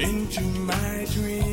into my dreams.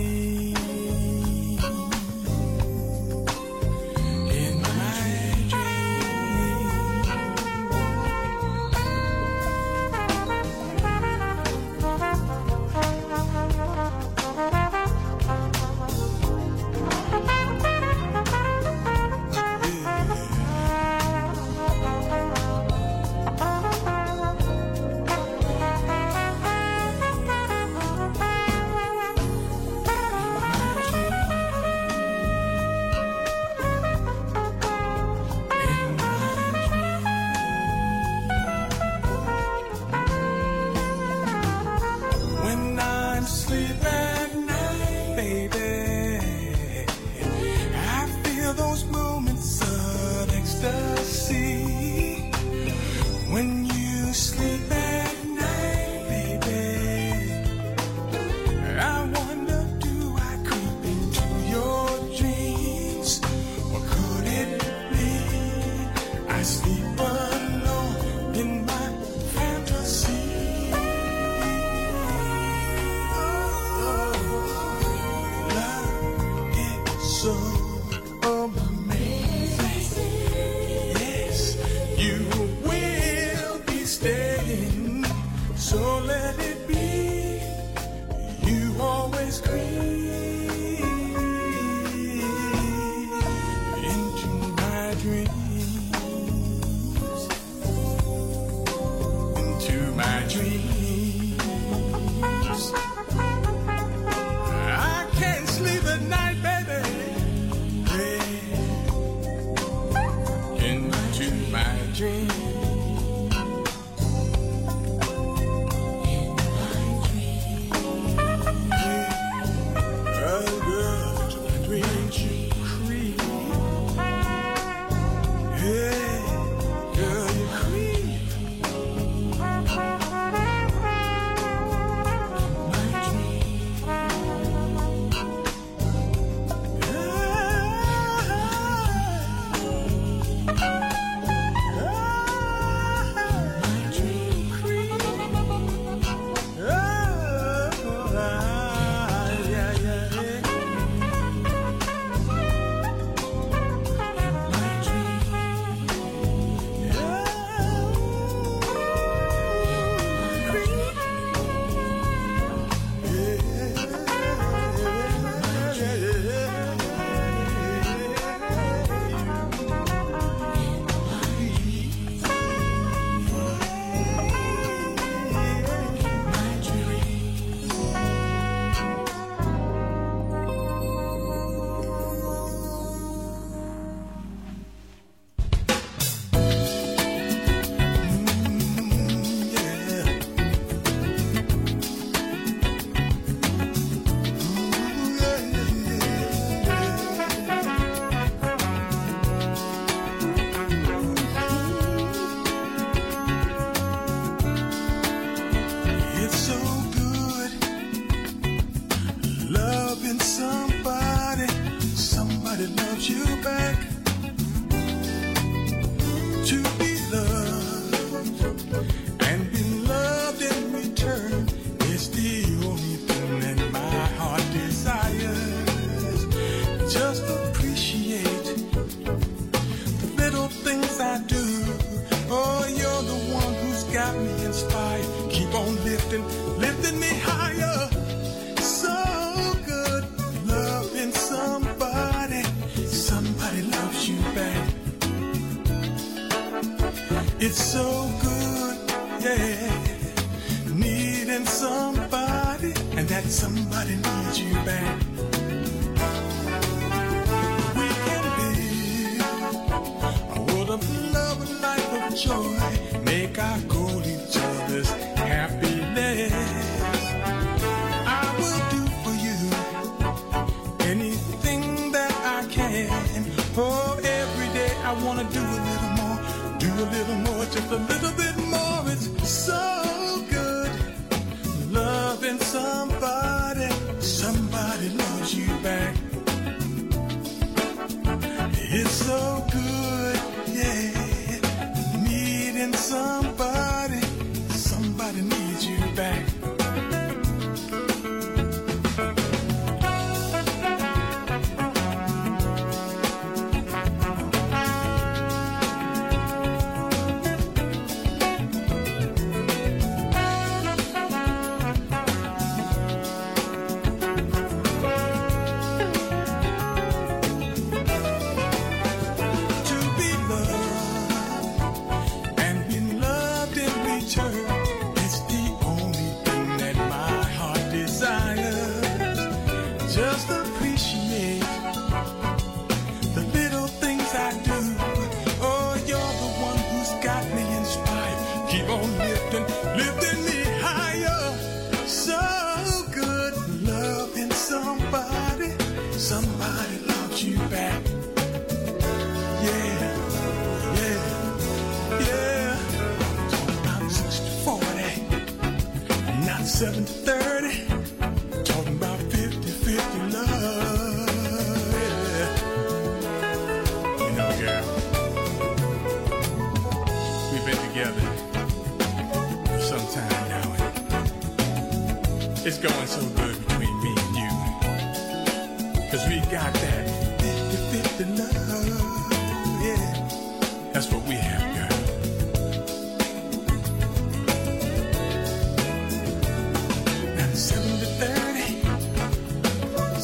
Life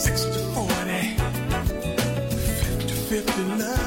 60 40, 50 50 love.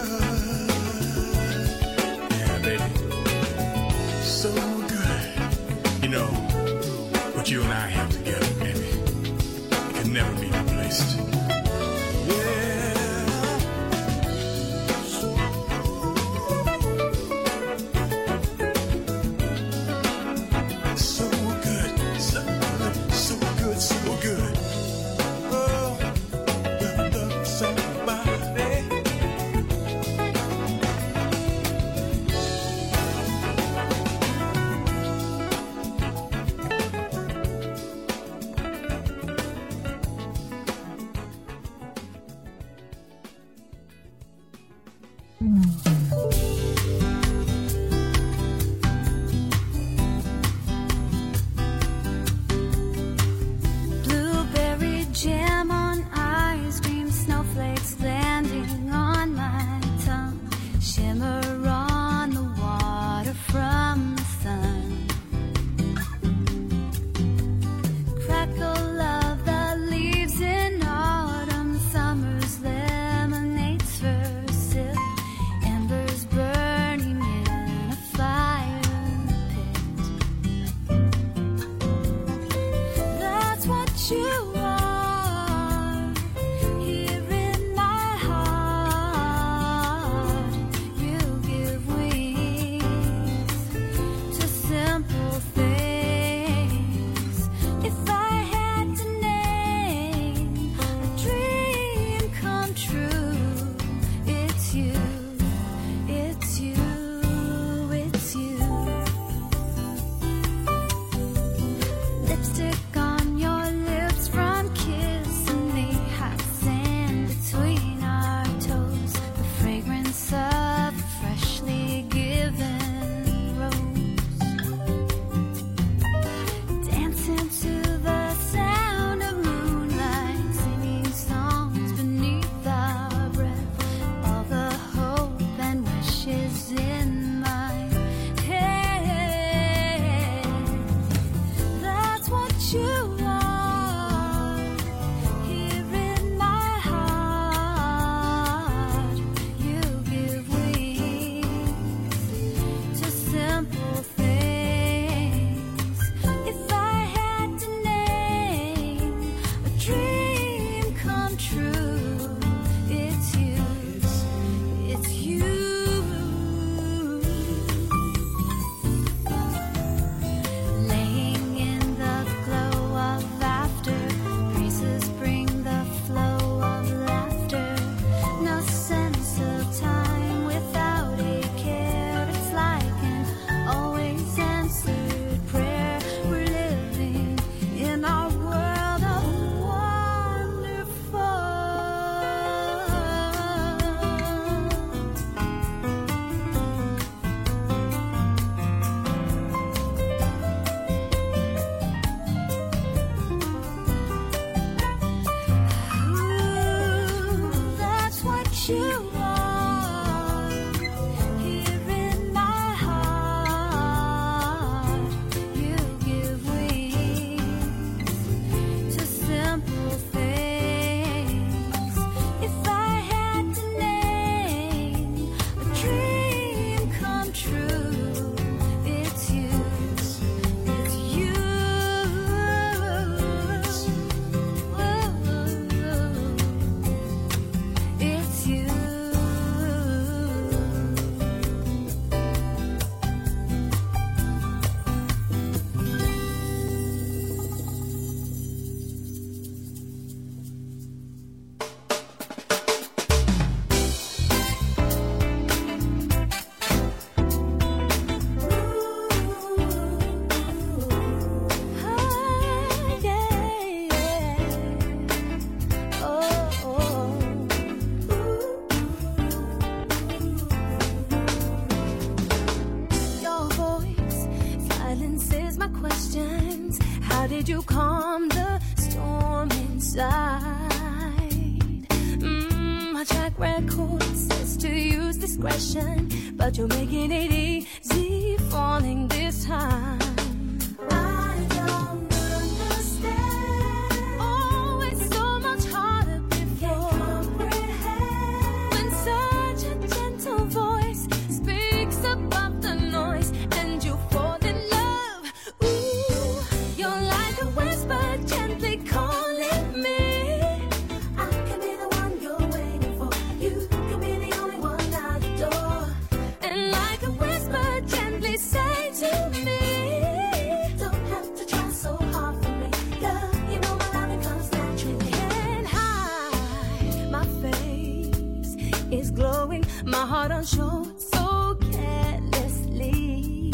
on show so carelessly.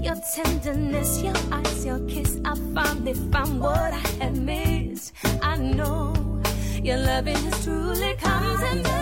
Your tenderness, your eyes, your kiss, I finally found what I had missed. I know your loving has truly comes and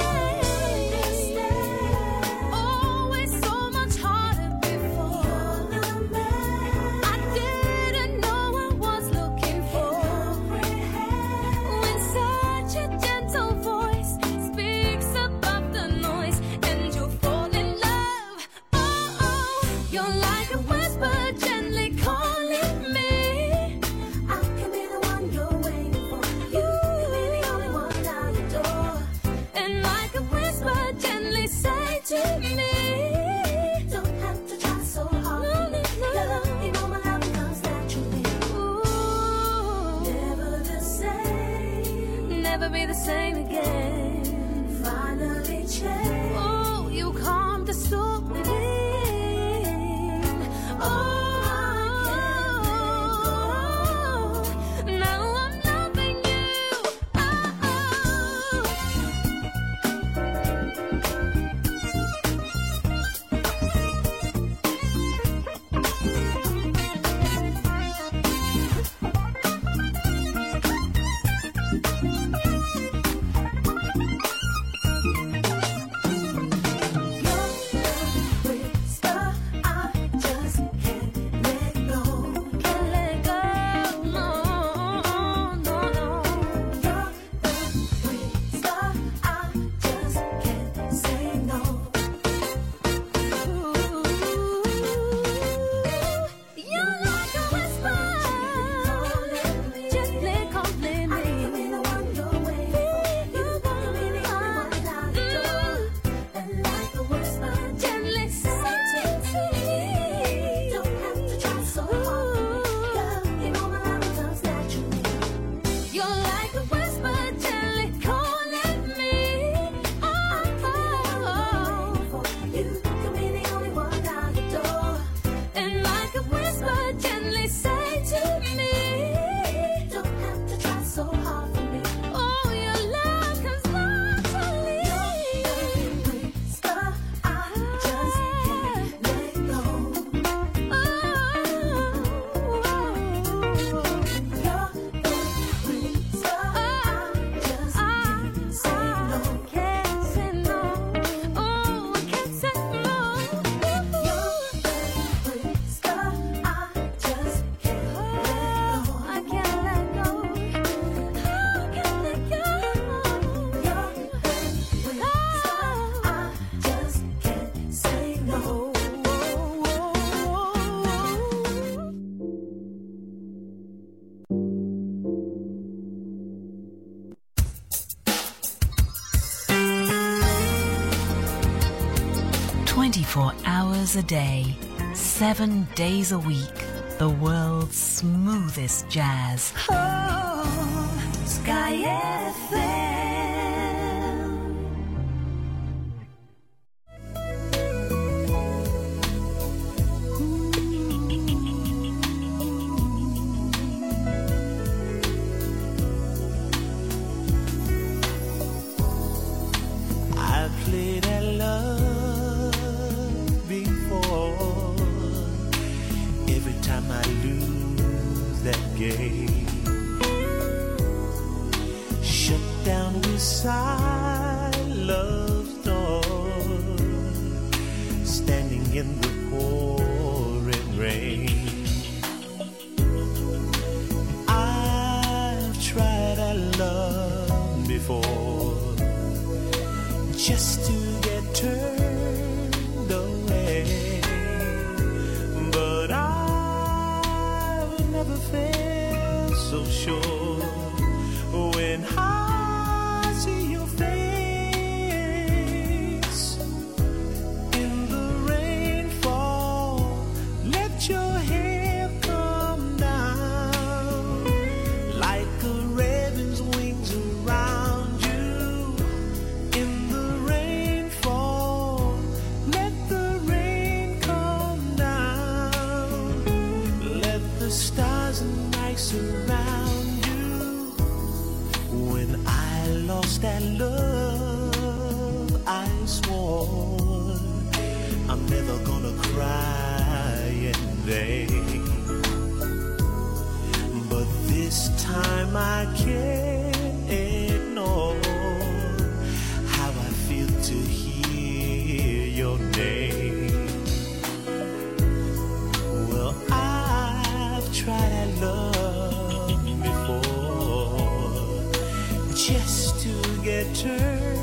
a day, seven days a week, the world's smoothest jazz. Oh, Sky FM. yo. To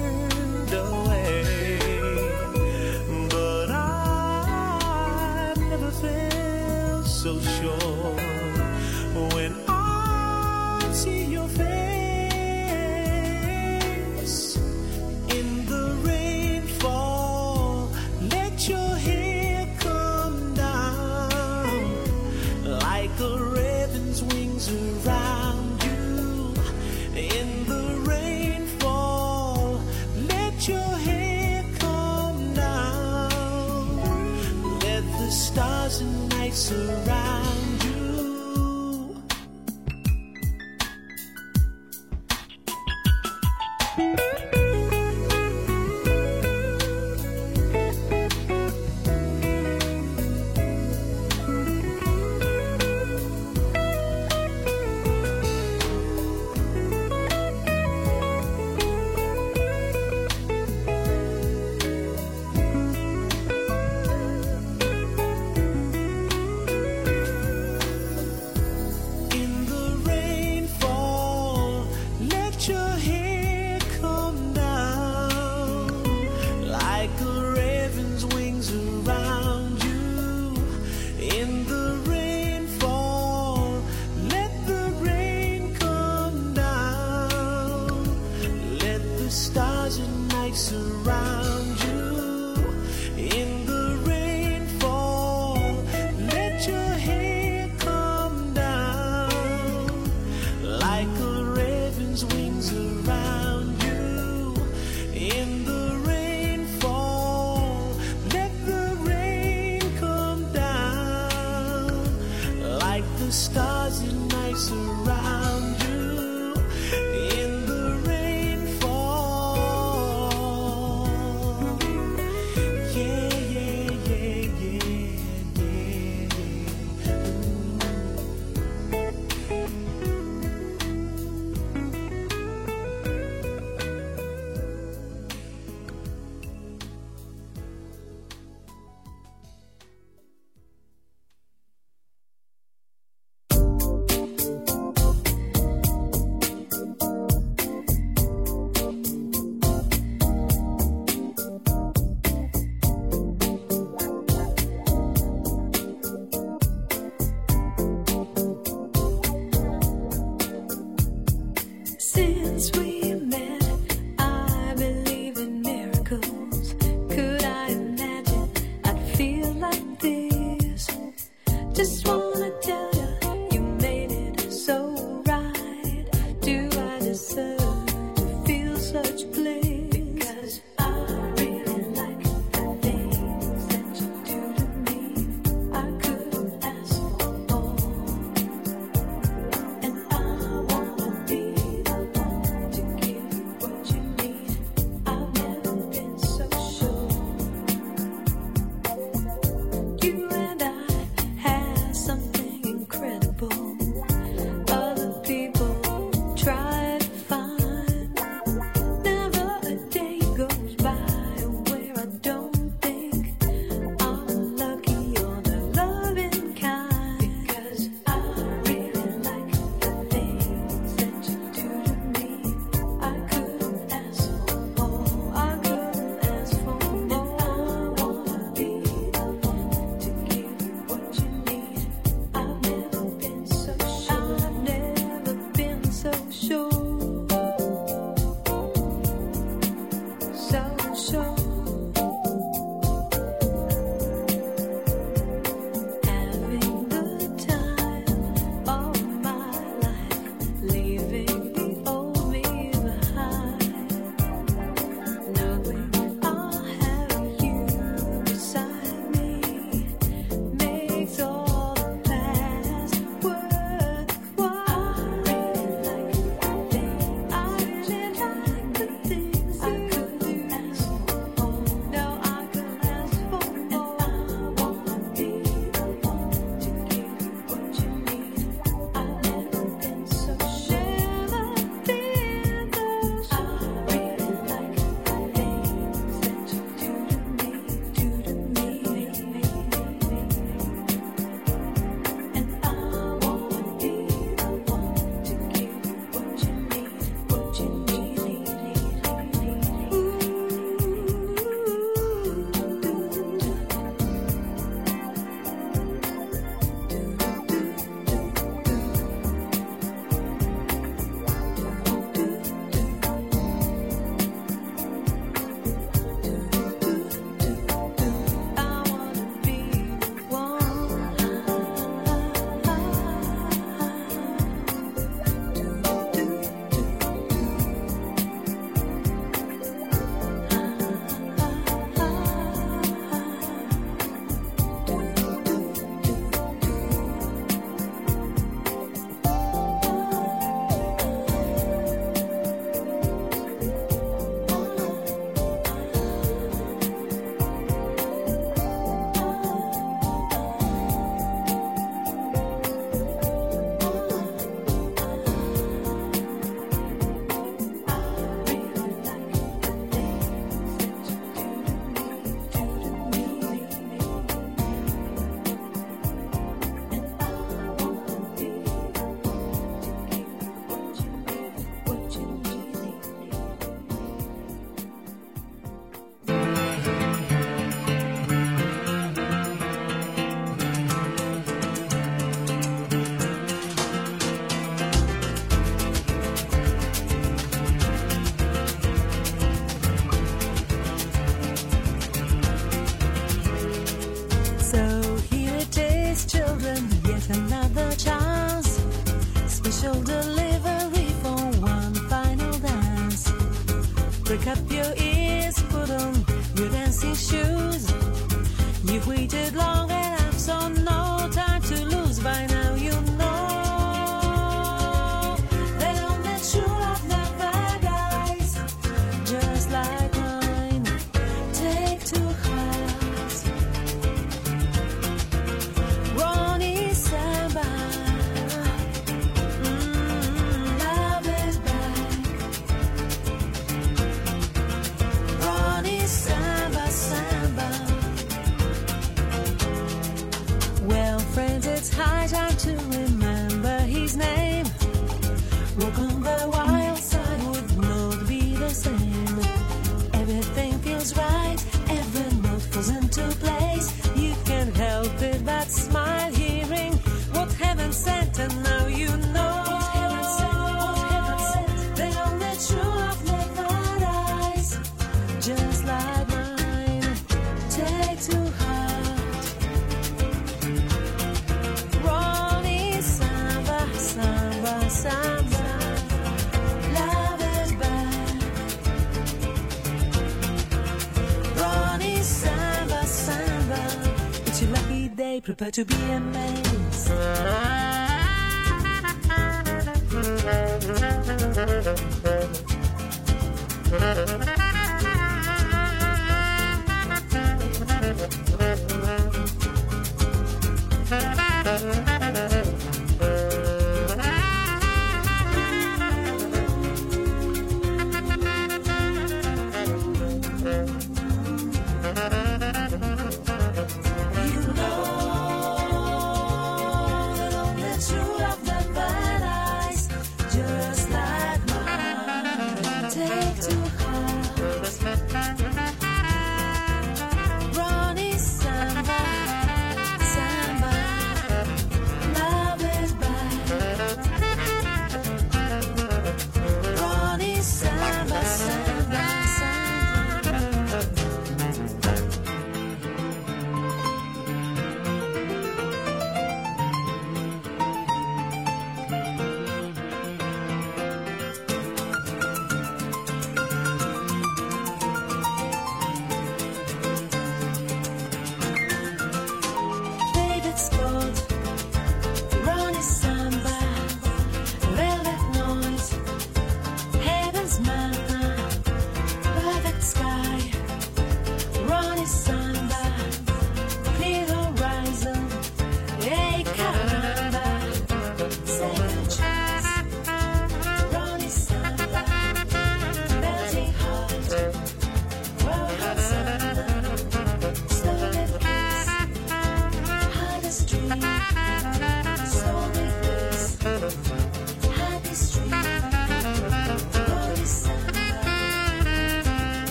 surround Prepare to be amazed.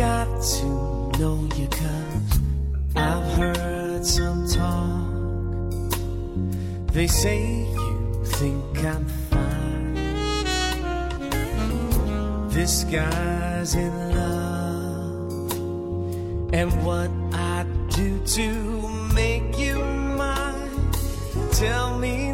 got to know you cause I've heard some talk. They say you think I'm fine. This guy's in love. And what I do to make you mine, tell me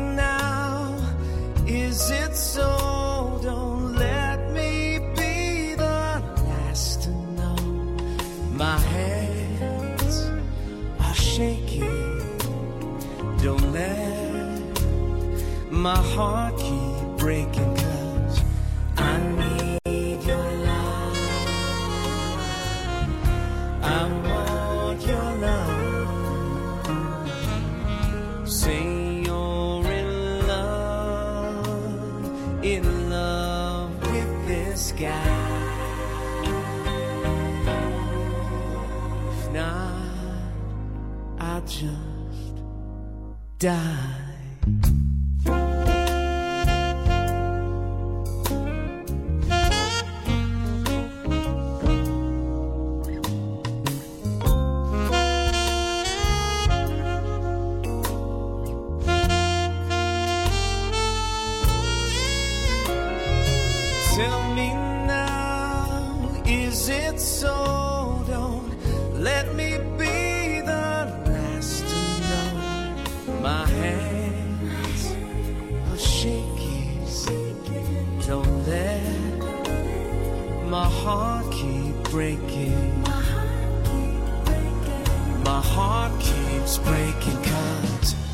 my heart keep breaking. Cause I need your love. I want your love. Say you're in love, in love with this guy. If not, I'll just die. My heart keep breaking. My heart keeps breaking cause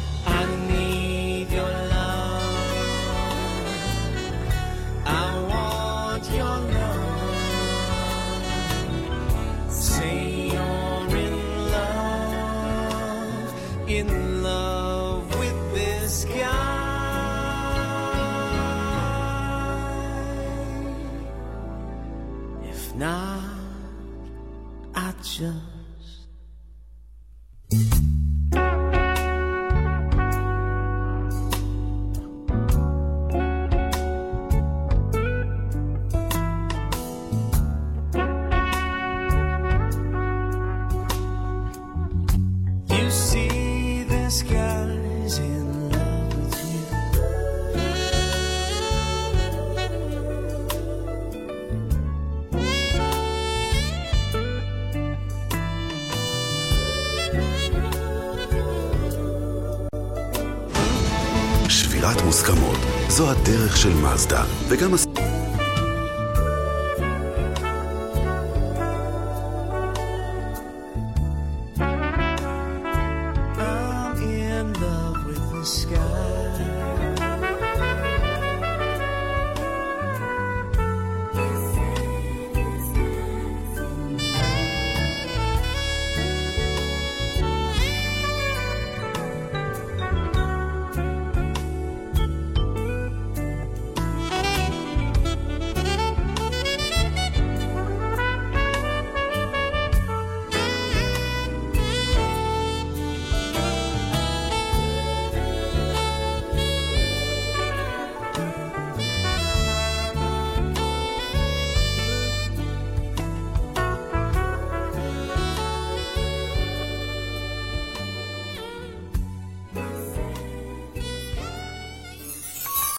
שבירת מוסכמות, זו הדרך של מזדה, וגם הס...